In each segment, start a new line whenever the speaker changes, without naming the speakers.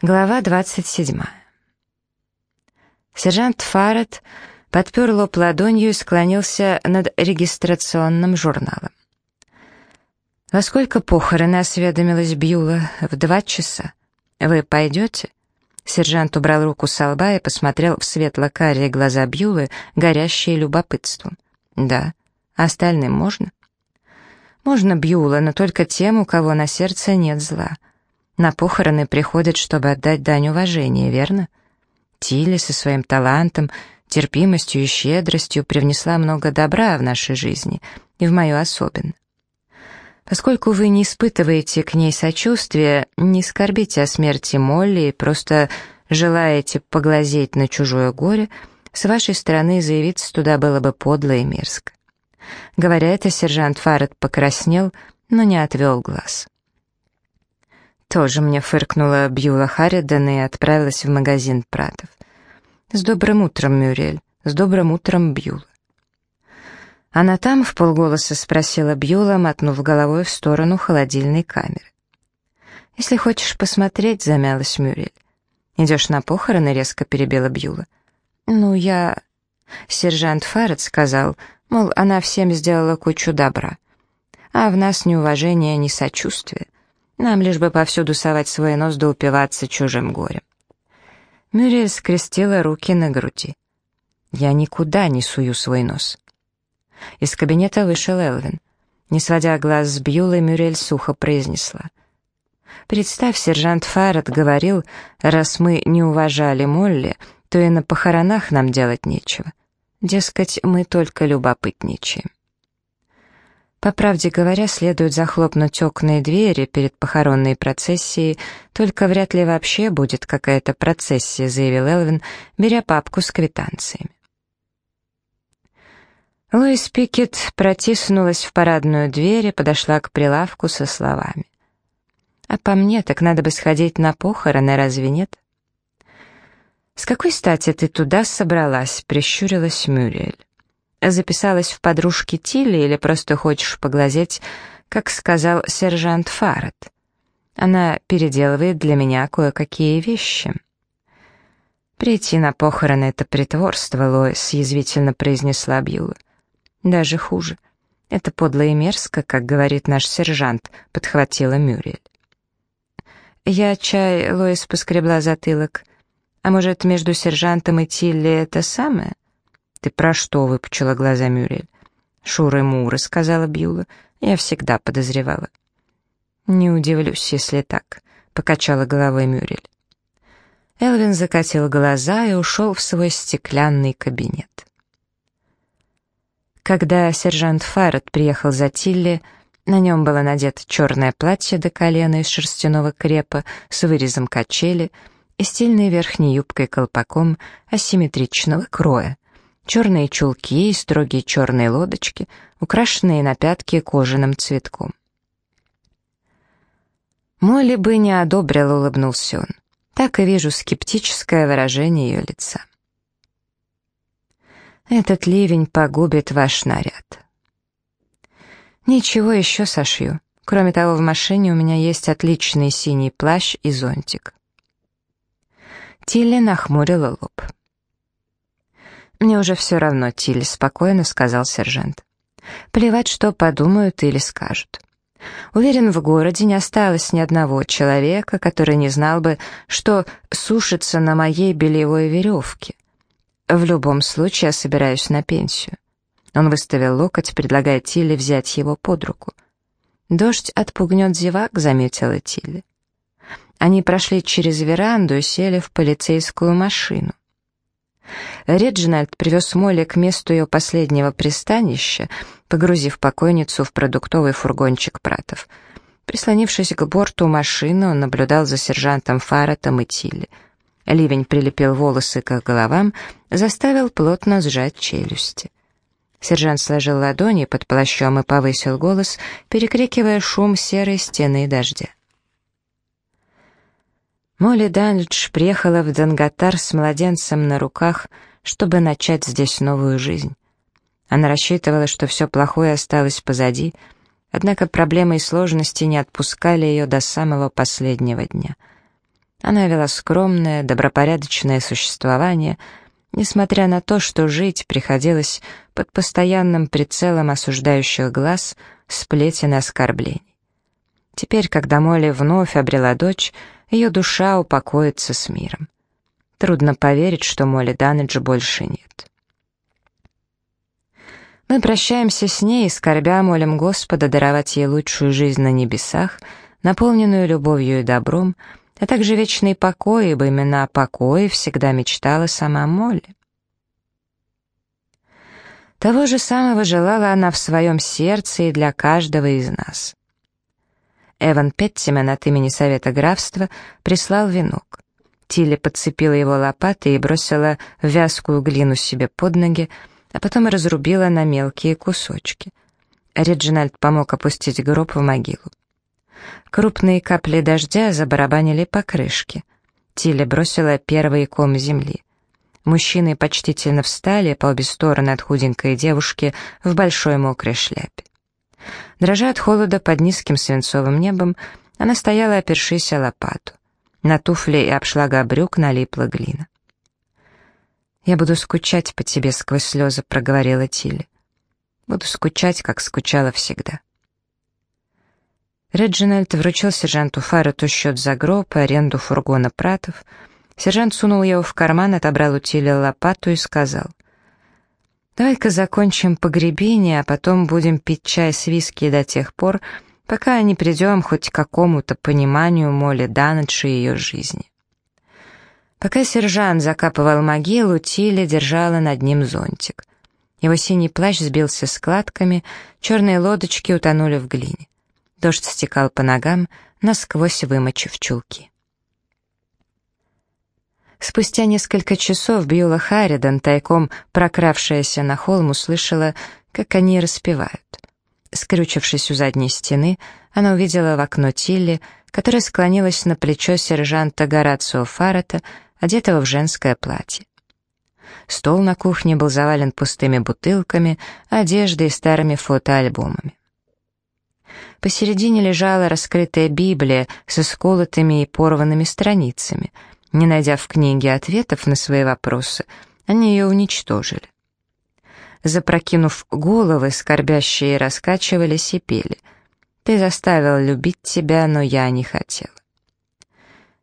Глава 27. Сержант Фаррет подпер лоб ладонью и склонился над регистрационным журналом. «Во сколько похороны?» — осведомилась Бьюла. «В два часа. Вы пойдете?» Сержант убрал руку с лба и посмотрел в светло-карие глаза Бьюлы, горящие любопытством. «Да. Остальным можно?» «Можно, Бьюла, но только тем, у кого на сердце нет зла». На похороны приходят, чтобы отдать дань уважения, верно? Тилли со своим талантом, терпимостью и щедростью привнесла много добра в нашей жизни, и в мою особенно. Поскольку вы не испытываете к ней сочувствия, не скорбите о смерти Молли просто желаете поглазеть на чужое горе, с вашей стороны заявиться туда было бы подло и мерзко. Говоря это, сержант Фаррет покраснел, но не отвел глаз. Тоже мне фыркнула Бьюла Харридан и отправилась в магазин Пратов. «С добрым утром, Мюрель, с добрым утром, Бьюла». «Она там?» — в полголоса спросила Бьюла, мотнув головой в сторону холодильной камеры. «Если хочешь посмотреть», — замялась Мюрель. «Идешь на похороны?» — резко перебила Бьюла. «Ну, я...» Сержант Фаррет сказал, мол, она всем сделала кучу добра. А в нас ни уважения, ни сочувствия. Нам лишь бы повсюду совать свой нос да упиваться чужим горем. Мюрриэль скрестила руки на груди. «Я никуда не сую свой нос». Из кабинета вышел Элвин. Не сводя глаз с Бьюлой, Мюрриэль сухо произнесла. «Представь, сержант Фаррет говорил, раз мы не уважали Молли, то и на похоронах нам делать нечего. Дескать, мы только любопытничаем». По правде говоря, следует захлопнуть окна и двери перед похоронной процессией, только вряд ли вообще будет какая-то процессия, заявил Элвин, беря папку с квитанциями. Луис Пикет протиснулась в парадную дверь и подошла к прилавку со словами. «А по мне, так надо бы сходить на похороны, разве нет?» «С какой стати ты туда собралась?» — прищурилась Мюриэль. Записалась в подружки Тилли или просто хочешь поглазеть, как сказал сержант Фаррет? Она переделывает для меня кое-какие вещи. «Прийти на похороны — это притворство», — Лоис язвительно произнесла Бьюла. «Даже хуже. Это подло и мерзко, как говорит наш сержант», — подхватила Мюрриэль. «Я чай», — Лоис поскребла затылок. «А может, между сержантом и Тилли это самое?» «Ты про что?» — выпучила глаза Мюрриэль. «Шуры-муры», — сказала Бьюла. «Я всегда подозревала». «Не удивлюсь, если так», — покачала головой Мюрриэль. Элвин закатил глаза и ушел в свой стеклянный кабинет. Когда сержант Фаррет приехал за Тилли, на нем было надето черное платье до колена из шерстяного крепа с вырезом качели и стильной верхней юбкой-колпаком асимметричного кроя, черные чулки и строгие черные лодочки, украшенные на пятке кожаным цветком. Молли бы не одобрил, улыбнулся он. Так и вижу скептическое выражение ее лица. Этот ливень погубит ваш наряд. Ничего еще сошью. Кроме того, в машине у меня есть отличный синий плащ и зонтик. Тилли нахмурила лоб. «Мне уже все равно, Тиль», — спокойно сказал сержант. «Плевать, что подумают или скажут. Уверен, в городе не осталось ни одного человека, который не знал бы, что сушится на моей бельевой веревке. В любом случае я собираюсь на пенсию». Он выставил локоть, предлагая Тиле взять его под руку. «Дождь отпугнет зевак», — заметила Тилли. Они прошли через веранду и сели в полицейскую машину. Реджинальд привез Молли к месту ее последнего пристанища, погрузив покойницу в продуктовый фургончик Пратов. Прислонившись к борту машины, он наблюдал за сержантом Фаретом и Тилли. Ливень прилепил волосы к головам, заставил плотно сжать челюсти. Сержант сложил ладони под плащом и повысил голос, перекрикивая шум серой стены дождя. Молли Данлидж приехала в Данготар с младенцем на руках, чтобы начать здесь новую жизнь. Она рассчитывала, что все плохое осталось позади, однако проблемы и сложности не отпускали ее до самого последнего дня. Она вела скромное, добропорядочное существование, несмотря на то, что жить приходилось под постоянным прицелом осуждающих глаз, сплетен и оскорблений. Теперь, когда Молли вновь обрела дочь, ее душа упокоится с миром. Трудно поверить, что Молли Данедж больше нет. Мы прощаемся с ней, скорбя молим Господа даровать ей лучшую жизнь на небесах, наполненную любовью и добром, а также вечный покой, ибо именно о покое всегда мечтала сама Молли. Того же самого желала она в своем сердце и для каждого из нас. Эван Петтимен от имени Совета графства прислал венок. Тилли подцепила его лопатой и бросила вязкую глину себе под ноги, а потом разрубила на мелкие кусочки. Реджинальд помог опустить гроб в могилу. Крупные капли дождя забарабанили по крышке. Тилли бросила первый ком земли. Мужчины почтительно встали по обе стороны от худенькой девушки в большой мокрой шляпе. Дрожа от холода под низким свинцовым небом, она стояла, опершись о лопату. На туфли и обшлага брюк налипла глина. «Я буду скучать по тебе сквозь слезы», — проговорила Тилли. «Буду скучать, как скучала всегда». Реджинальд вручил сержанту Фаррету счет за гроб и аренду фургона Пратов. Сержант сунул его в карман, отобрал у Тилли лопату и сказал, «Давай-ка закончим погребение, а потом будем пить чай с виски до тех пор, пока не придем хоть к какому-то пониманию Молли Данедж и ее жизни». Пока сержант закапывал могилу, Тилли держала над ним зонтик. Его синий плащ сбился складками, черные лодочки утонули в глине. Дождь стекал по ногам, насквозь вымочив чулки. Спустя несколько часов Бьюла Харридан, тайком прокравшаяся на холм, услышала, как они распевают. Скрючившись у задней стены, она увидела в окно Тилли, которая склонилась на плечо сержанта Горацио Фаррета, одетого в женское платье. Стол на кухне был завален пустыми бутылками, одеждой и старыми фотоальбомами. Посередине лежала раскрытая Библия со сколотыми и порванными страницами. Не найдя в книге ответов на свои вопросы, они ее уничтожили. Запрокинув головы, скорбящие раскачивались и пели. «Ты заставил любить тебя, но я не хотел».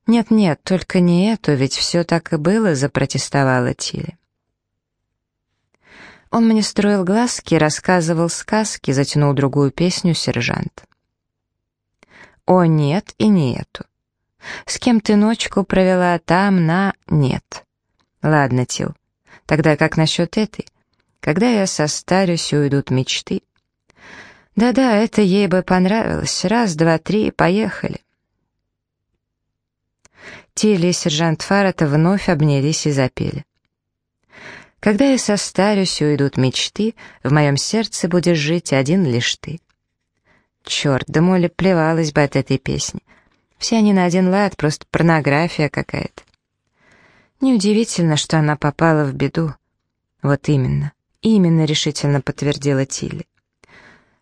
«Нет-нет, только не это, ведь все так и было», — запротестовала Тилли. Он мне строил глазки, рассказывал сказки, затянул другую песню сержант. «О, нет и не эту. С кем ты ночку провела там, на... нет. Ладно, Тил, тогда как насчет этой? Когда я состарюсь, уйдут мечты. Да-да, это ей бы понравилось. Раз, два, три, поехали. Тилли и сержант Фаррета вновь обнялись и запели. «Когда я состарюсь уйдут мечты, в моем сердце будешь жить один лишь ты». Черт, да Молли плевалась бы от этой песни. Все они на один лад, просто порнография какая-то. Неудивительно, что она попала в беду. Вот именно, именно решительно подтвердила Тилли.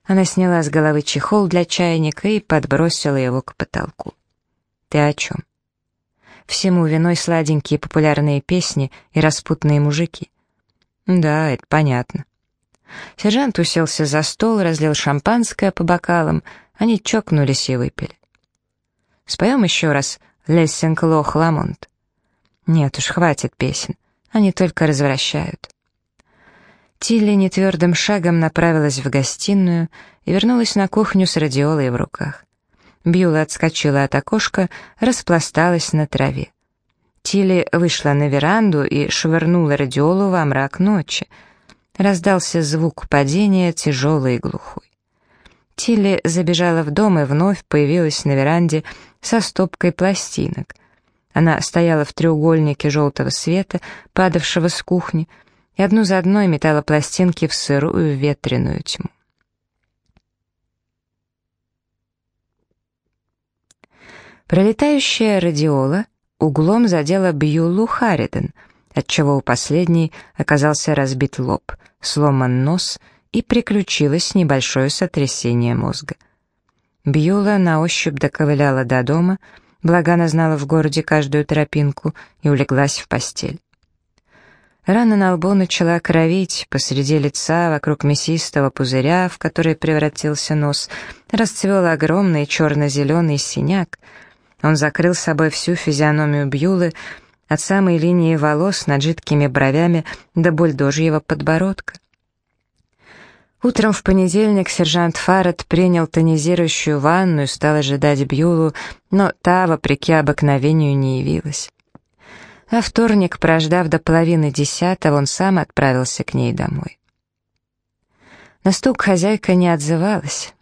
Она сняла с головы чехол для чайника и подбросила его к потолку. «Ты о чем?» Всему виной сладенькие популярные песни и распутные мужики. Да, это понятно. Сержант уселся за стол, разлил шампанское по бокалам, они чокнулись и выпили. Споем еще раз «Лессинг Лох Ламонт». Нет уж, хватит песен, они только развращают. Тилли нетвердым шагом направилась в гостиную и вернулась на кухню с радиолой в руках. Бьюла отскочила от окошка, распласталась на траве. Тилли вышла на веранду и швырнула радиолу во мрак ночи. Раздался звук падения, тяжелый и глухой. Тилли забежала в дом и вновь появилась на веранде со стопкой пластинок. Она стояла в треугольнике желтого света, падавшего с кухни, и одну за одной метала пластинки в сырую ветреную тьму. Пролетающая радиола углом задела Бьюлу Харриден, отчего у последней оказался разбит лоб, сломан нос и приключилось небольшое сотрясение мозга. Бьюла на ощупь доковыляла до дома, благо она знала в городе каждую тропинку, и улеглась в постель. Рана на лбу начала кровить, посреди лица, вокруг мясистого пузыря, в который превратился нос, расцвел огромный черно-зеленый синяк. Он закрыл собой всю физиономию Бьюлы, от самой линии волос над жидкими бровями до бульдожьего подбородка. Утром в понедельник сержант Фаррет принял тонизирующую ванну и стал ожидать Бьюлу, но та, вопреки обыкновению, не явилась. А вторник, прождав до половины десятого, он сам отправился к ней домой. На стук хозяйка не отзывалась.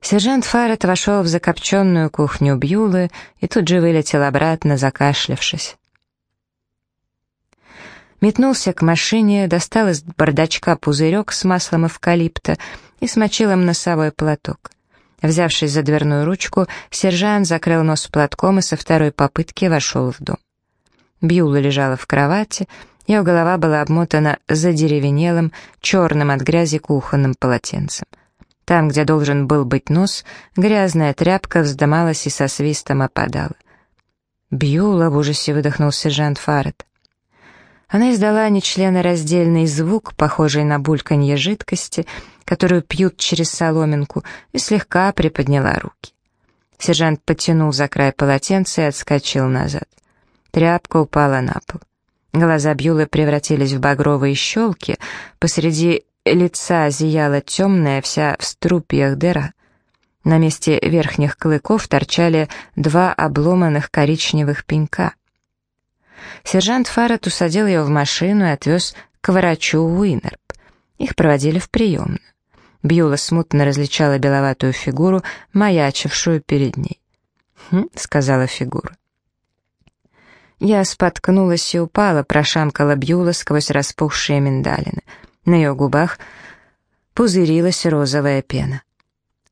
Сержант Фаррет вошел в закопченную кухню Бьюлы и тут же вылетел обратно, закашлявшись метнулся к машине, достал из бардачка пузырек с маслом эвкалипта и смочил им носовой платок. Взявшись за дверную ручку, сержант закрыл нос платком и со второй попытки вошел в дом. Бьюла лежала в кровати, ее голова была обмотана задеревенелым, черным от грязи кухонным полотенцем. Там, где должен был быть нос, грязная тряпка вздымалась и со свистом опадала. «Бьюла!» — в ужасе выдохнул сержант Фаррет. Она издала нечленораздельный звук, похожий на бульканье жидкости, которую пьют через соломинку, и слегка приподняла руки. Сержант потянул за край полотенца и отскочил назад. Тряпка упала на пол. Глаза Бьюлы превратились в багровые щелки, посреди лица зияла темная, вся в струпьях дыра. На месте верхних клыков торчали два обломанных коричневых пенька. Сержант Фаррет усадил ее в машину и отвез к врачу Уинерп. Их проводили в приемную. Бьюла смутно различала беловатую фигуру, маячившую перед ней. «Хм», — сказала фигура. Я споткнулась и упала, прошамкала Бьюла сквозь распухшие миндалины. На ее губах пузырилась розовая пена.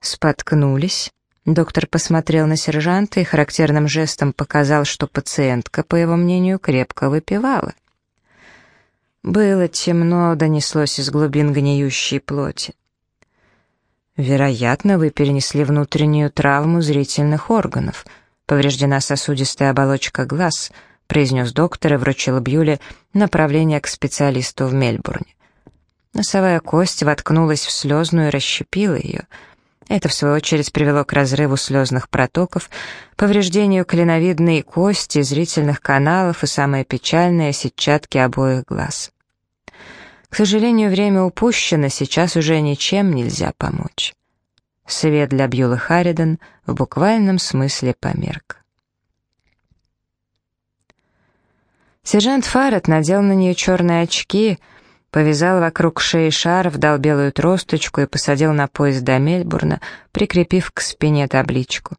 Споткнулись. Доктор посмотрел на сержанта и характерным жестом показал, что пациентка, по его мнению, крепко выпивала. Было темно, донеслось из глубин гниющей плоти. Вероятно, вы перенесли внутреннюю травму зрительных органов. Повреждена сосудистая оболочка глаз, произнес доктор и вручил Бьюле направление к специалисту в Мельбурне. Носовая кость воткнулась в слезную и расщепила ее — это, в свою очередь, привело к разрыву слезных протоков, повреждению клиновидной кости, зрительных каналов и, самое печальное, сетчатки обоих глаз. К сожалению, время упущено, сейчас уже ничем нельзя помочь. Свет для Бьюлы Харридан в буквальном смысле померк. Сержант Фаррет надел на нее черные очки — повязал вокруг шеи шарф, дал белую тросточку и посадил на поезд до Мельбурна, прикрепив к спине табличку.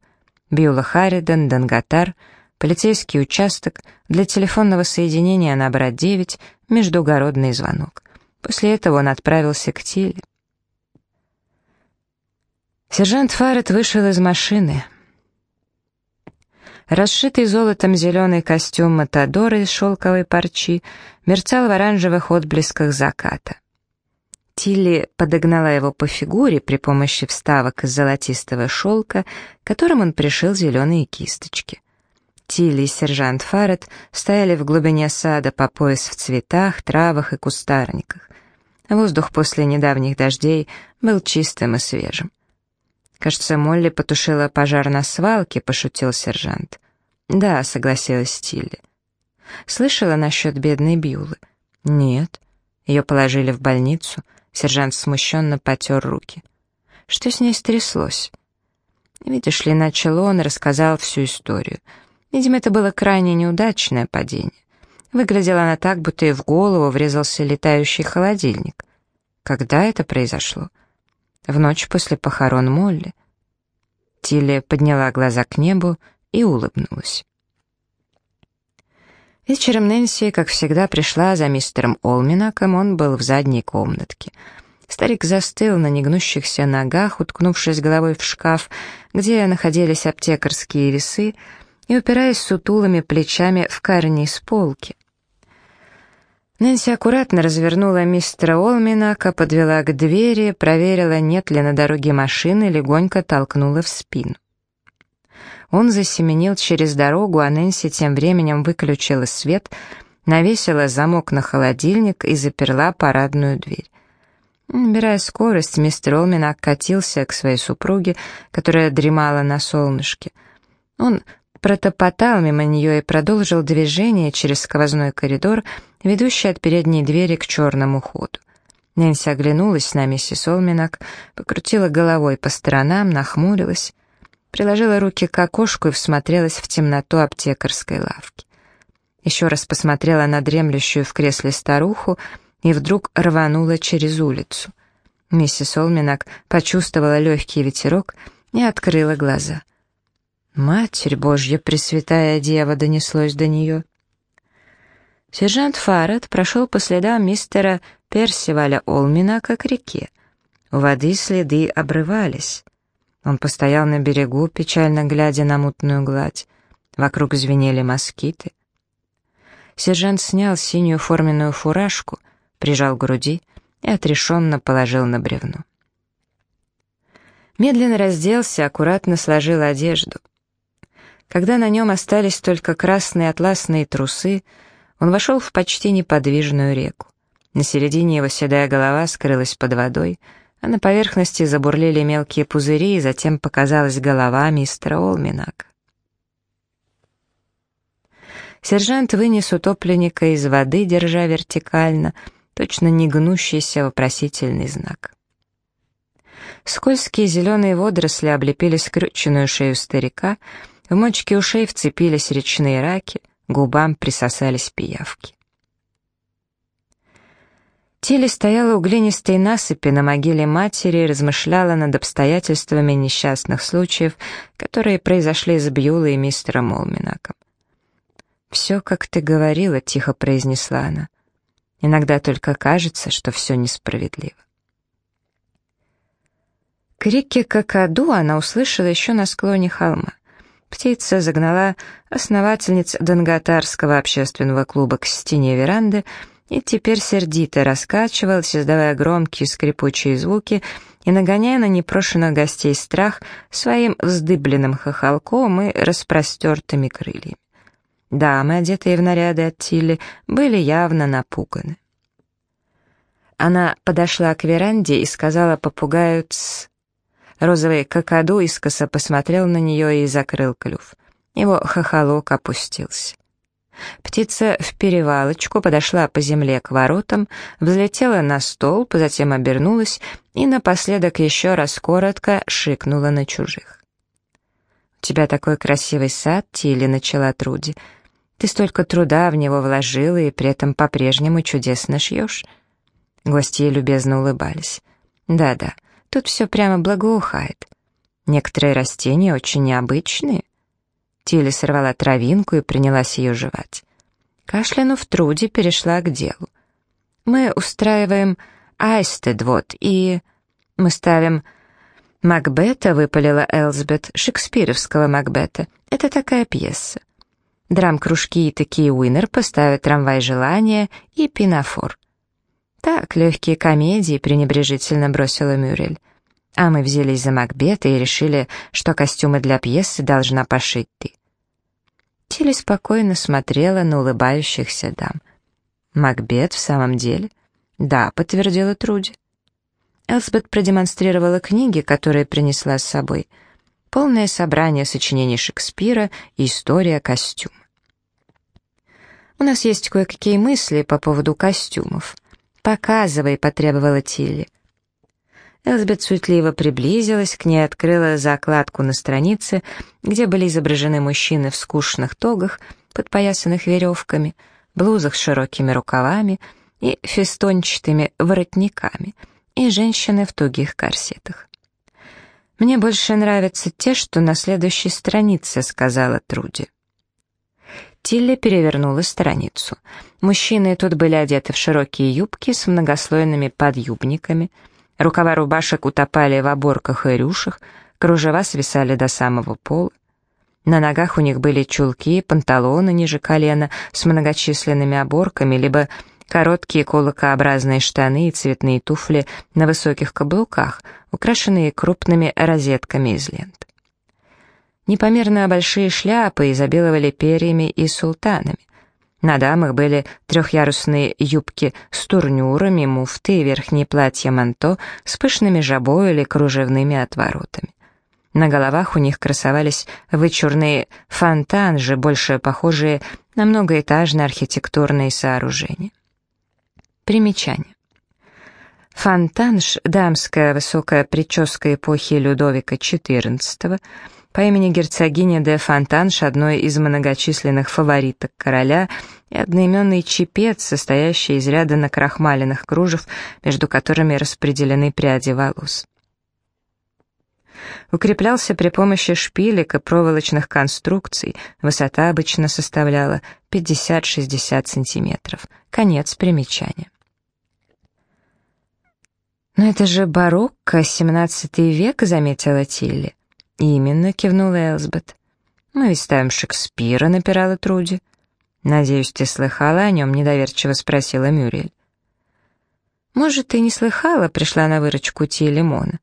Бьюла Харридан, Данготар, полицейский участок, для телефонного соединения набрать 9, междугородный звонок. После этого он отправился к Тиле. Сержант Фаррет вышел из машины. Расшитый золотом зеленый костюм Матадора из шелковой парчи мерцал в оранжевых отблесках заката. Тилли подогнала его по фигуре при помощи вставок из золотистого шелка, которым он пришил зеленые кисточки. Тилли и сержант Фаррет стояли в глубине сада по пояс в цветах, травах и кустарниках. Воздух после недавних дождей был чистым и свежим. «Кажется, Молли потушила пожар на свалке», — пошутил сержант. «Да», — согласилась Тилли. «Слышала насчет бедной Бьюлы?» «Нет». Ее положили в больницу. Сержант смущенно потер руки. «Что с ней стряслось?» Видишь ли, начал он и рассказал всю историю. Видимо, это было крайне неудачное падение. Выглядела она так, будто ей в голову врезался летающий холодильник. Когда это произошло? В ночь после похорон Молли. Тилли подняла глаза к небу и улыбнулась. Вечером Нэнси, как всегда, пришла за мистером Олминаком, он был в задней комнатке. Старик застыл на негнущихся ногах, уткнувшись головой в шкаф, где находились аптекарские весы, и упираясь сутулыми плечами в карниз полки. Нэнси аккуратно развернула мистера Олминака, подвела к двери, проверила, нет ли на дороге машины, легонько толкнула в спину. Он засеменил через дорогу, а Нэнси тем временем выключила свет, навесила замок на холодильник и заперла парадную дверь. Набирая скорость, мистер Олминак катился к своей супруге, которая дремала на солнышке. Он протопотал мимо нее и продолжил движение через сквозной коридор, ведущий от передней двери к черному ходу. Нэнси оглянулась на миссис Олминак, покрутила головой по сторонам, нахмурилась, приложила руки к окошку и всмотрелась в темноту аптекарской лавки. Еще раз посмотрела на дремлющую в кресле старуху и вдруг рванула через улицу. Миссис Олминак почувствовала легкий ветерок и открыла глаза. «Матерь Божья, Пресвятая Дева!» донеслось до нее. Сержант Фаррет прошел по следам мистера Персиваля Олминака к реке. У воды следы обрывались. Он постоял на берегу, печально глядя на мутную гладь. Вокруг звенели москиты. Сержант снял синюю форменную фуражку, прижал к груди и отрешенно положил на бревно. Медленно разделся, аккуратно сложил одежду. Когда на нем остались только красные атласные трусы, он вошел в почти неподвижную реку. На середине его седая голова скрылась под водой, а на поверхности забурлили мелкие пузыри, и затем показалась голова мистера Олминака. Сержант вынес утопленника из воды, держа вертикально, точно не гнущийся вопросительный знак. Скользкие зеленые водоросли облепили скрюченную шею старика, в мочки ушей вцепились речные раки, губам присосались пиявки. Тилли стояла у глинистой насыпи на могиле матери и размышляла над обстоятельствами несчастных случаев, которые произошли с Бьюлой и мистером Олминаком. «Все, как ты говорила», — тихо произнесла она. «Иногда только кажется, что все несправедливо». Крики какаду она услышала еще на склоне холма. Птица загнала основательниц Донготарского общественного клуба к стене веранды и теперь сердито раскачивалась, издавая громкие скрипучие звуки и нагоняя на непрошенных гостей страх своим вздыбленным хохолком и распростертыми крыльями. Дамы, одетые в наряды от Тилли, были явно напуганы. Она подошла к веранде и сказала попугаю «Тсс». Розовый какаду искоса посмотрел на нее и закрыл клюв. Его хохолок опустился. Птица в перевалочку подошла по земле к воротам, взлетела на столб, затем обернулась и напоследок еще раз коротко шикнула на чужих. «У тебя такой красивый сад, Тилли», — начала Труди. «Ты столько труда в него вложила и при этом по-прежнему чудесно шьешь». Гости любезно улыбались. «Да-да, Тут все прямо благоухает. Некоторые растения очень необычные. Тилли сорвала травинку и принялась ее жевать. Кашлянув Труди перешла к делу. «Мы устраиваем Айстедвод, и мы ставим...» «Макбета», — выпалила Элсбет, шекспировского Макбета. Это такая пьеса. Драм-кружки и такие Уиннер поставят «Трамвай желания» и «Пинафор». «Так, легкие комедии», — пренебрежительно бросила Мюрель. «А мы взялись за Макбета и решили, что костюмы для пьесы должна пошить ты». Тилли спокойно смотрела на улыбающихся дам. «Макбет в самом деле?» «Да», — подтвердила Труди. Элсбет продемонстрировала книги, которые принесла с собой. Полное собрание сочинений Шекспира и история костюма. «У нас есть кое-какие мысли по поводу костюмов», «Показывай», — потребовала Тилли. Элсбет суетливо приблизилась, к ней открыла закладку на странице, где были изображены мужчины в скучных тогах, подпоясанных веревками, блузах с широкими рукавами и фестончатыми воротниками, и женщины в тугих корсетах. «Мне больше нравятся те, что на следующей странице», — сказала Труди. Тилли перевернула страницу. Мужчины тут были одеты в широкие юбки с многослойными подъюбниками, рукава рубашек утопали в оборках и рюшах, кружева свисали до самого пола. На ногах у них были чулки, панталоны ниже колена с многочисленными оборками, либо короткие колокообразные штаны и цветные туфли на высоких каблуках, украшенные крупными розетками из лент. Непомерно большие шляпы изобиловали перьями и султанами. На дамах были трехъярусные юбки с турнюрами, муфты и верхние платья-манто с пышными жабой или кружевными отворотами. На головах у них красовались вычурные фонтанжи, больше похожие на многоэтажные архитектурные сооружения. Примечание. Фонтанж — дамская высокая прическа эпохи Людовика XIV, по имени герцогини де Фонтанш, одной из многочисленных фавориток короля, и одноименный чепец, состоящий из ряда накрахмаленных кружев, между которыми распределены пряди волос. Укреплялся при помощи шпилек и проволочных конструкций, высота обычно составляла 50-60 сантиметров. Конец примечания. «Но это же барокко, 17 век», — заметила Тилли. «Именно», — кивнула Элсбет. «Мы ведь ставим Шекспира», — напирала Труди. «Надеюсь, ты слыхала о нем?» — недоверчиво спросила Мюрриэль. «Может, ты не слыхала?» — пришла на выручку Ти Лимона.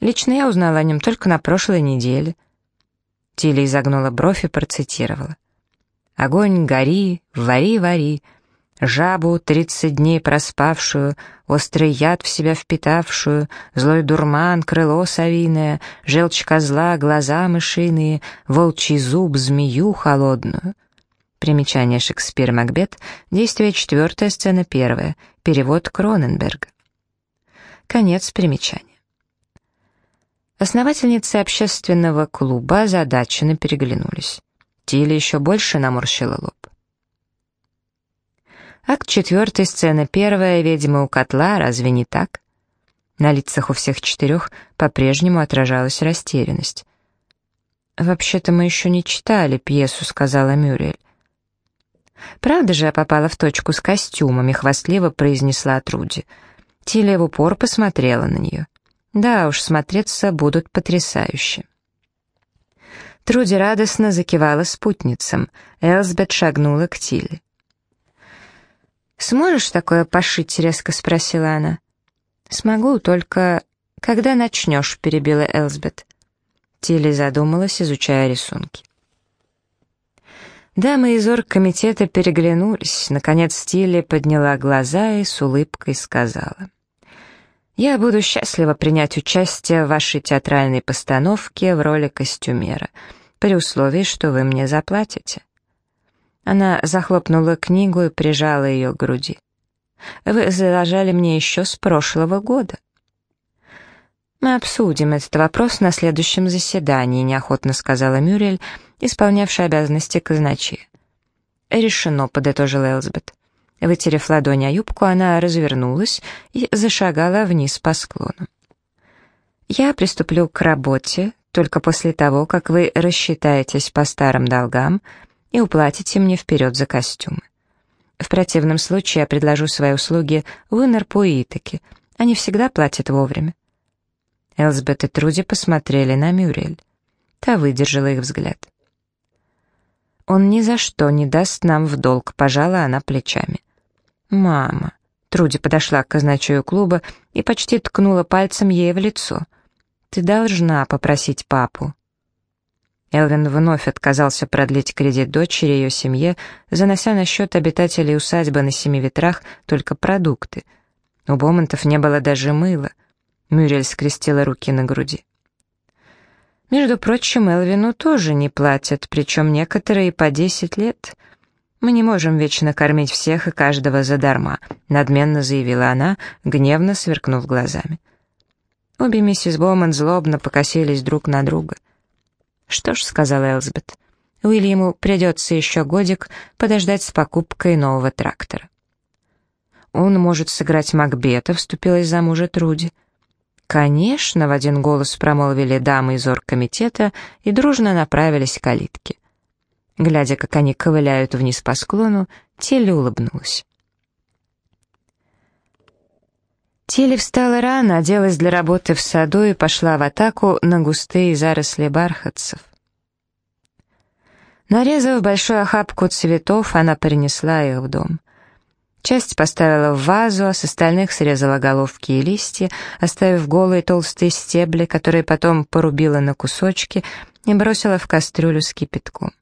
«Лично я узнала о нем только на прошлой неделе». Тилли изогнула бровь и процитировала. «Огонь гори, вари, вари, Жабу, тридцать дней проспавшую, острый яд в себя впитавшую, злой дурман, крыло совиное, желчь козла, глаза мышиные, волчий зуб, змею холодную. Примечание Шекспир Макбет, действие четвертая, сцена первая, перевод Кроненберга. Конец примечания. Основательницы общественного клуба задаченно переглянулись. Тиля еще больше наморщила лоб. Акт четвертый, сцена первая, ведьма у котла, разве не так? На лицах у всех четырех по-прежнему отражалась растерянность. «Вообще-то мы еще не читали пьесу», — сказала Мюрриэль. «Правда же я попала в точку с костюмами», — хвастливо произнесла Труди. Тиля в упор посмотрела на нее. «Да уж, смотреться будут потрясающе». Труди радостно закивала спутницам. Элсбет шагнула к Тиле. «Сможешь такое пошить?» — резко спросила она. «Смогу, только когда начнешь?» — перебила Элсбет. Тилли задумалась, изучая рисунки. Дамы из оргкомитета переглянулись. Наконец Тилли подняла глаза и с улыбкой сказала. «Я буду счастлива принять участие в вашей театральной постановке в роли костюмера, при условии, что вы мне заплатите». Она захлопнула книгу и прижала ее к груди. «Вы заложали мне еще с прошлого года». «Мы обсудим этот вопрос на следующем заседании», — неохотно сказала Мюрель, исполнявшая обязанности казначея. «Решено», — подытожила Элзбет. Вытерев ладонь о юбку, она развернулась и зашагала вниз по склону. «Я приступлю к работе только после того, как вы рассчитаетесь по старым долгам и уплатите мне вперед за костюмы. В противном случае я предложу свои услуги Уиннерпу и Итаке. Они всегда платят вовремя. Элсбет и Труди посмотрели на Мюрель. Та выдержала их взгляд. «Он ни за что не даст нам в долг», — пожала она плечами. «Мама». Труди подошла к казначею клуба и почти ткнула пальцем ей в лицо. «Ты должна попросить папу». Элвин вновь отказался продлить кредит дочери и ее семье, занося на счет обитателей усадьбы на Семи Ветрах только продукты. У Бомонтов не было даже мыла. Мюрель скрестила руки на груди. Между прочим, Элвину тоже не платят, причем некоторые по десять лет. Мы не можем вечно кормить всех и каждого задарма, надменно заявила она, гневно сверкнув глазами. Обе миссис Бомонт злобно покосились друг на друга. «Что ж», — сказала Элзбет, — «Уильяму придется еще годик подождать с покупкой нового трактора». «Он может сыграть Макбета», — вступилась за мужа Труди. «Конечно», — в один голос промолвили дамы из оргкомитета и дружно направились к калитке. Глядя, как они ковыляют вниз по склону, Телли улыбнулась. Телли встала рано, оделась для работы в саду и пошла в атаку на густые заросли бархатцев. Нарезав большую охапку цветов, она принесла их в дом. Часть поставила в вазу, а с остальных срезала головки и листья, оставив голые толстые стебли, которые потом порубила на кусочки и бросила в кастрюлю с кипятком.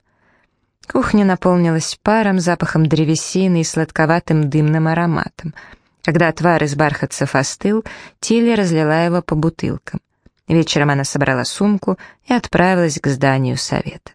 Кухня наполнилась паром, запахом древесины и сладковатым дымным ароматом. Когда отвар из бархатцев остыл, Тилли разлила его по бутылкам. Вечером она собрала сумку и отправилась к зданию совета.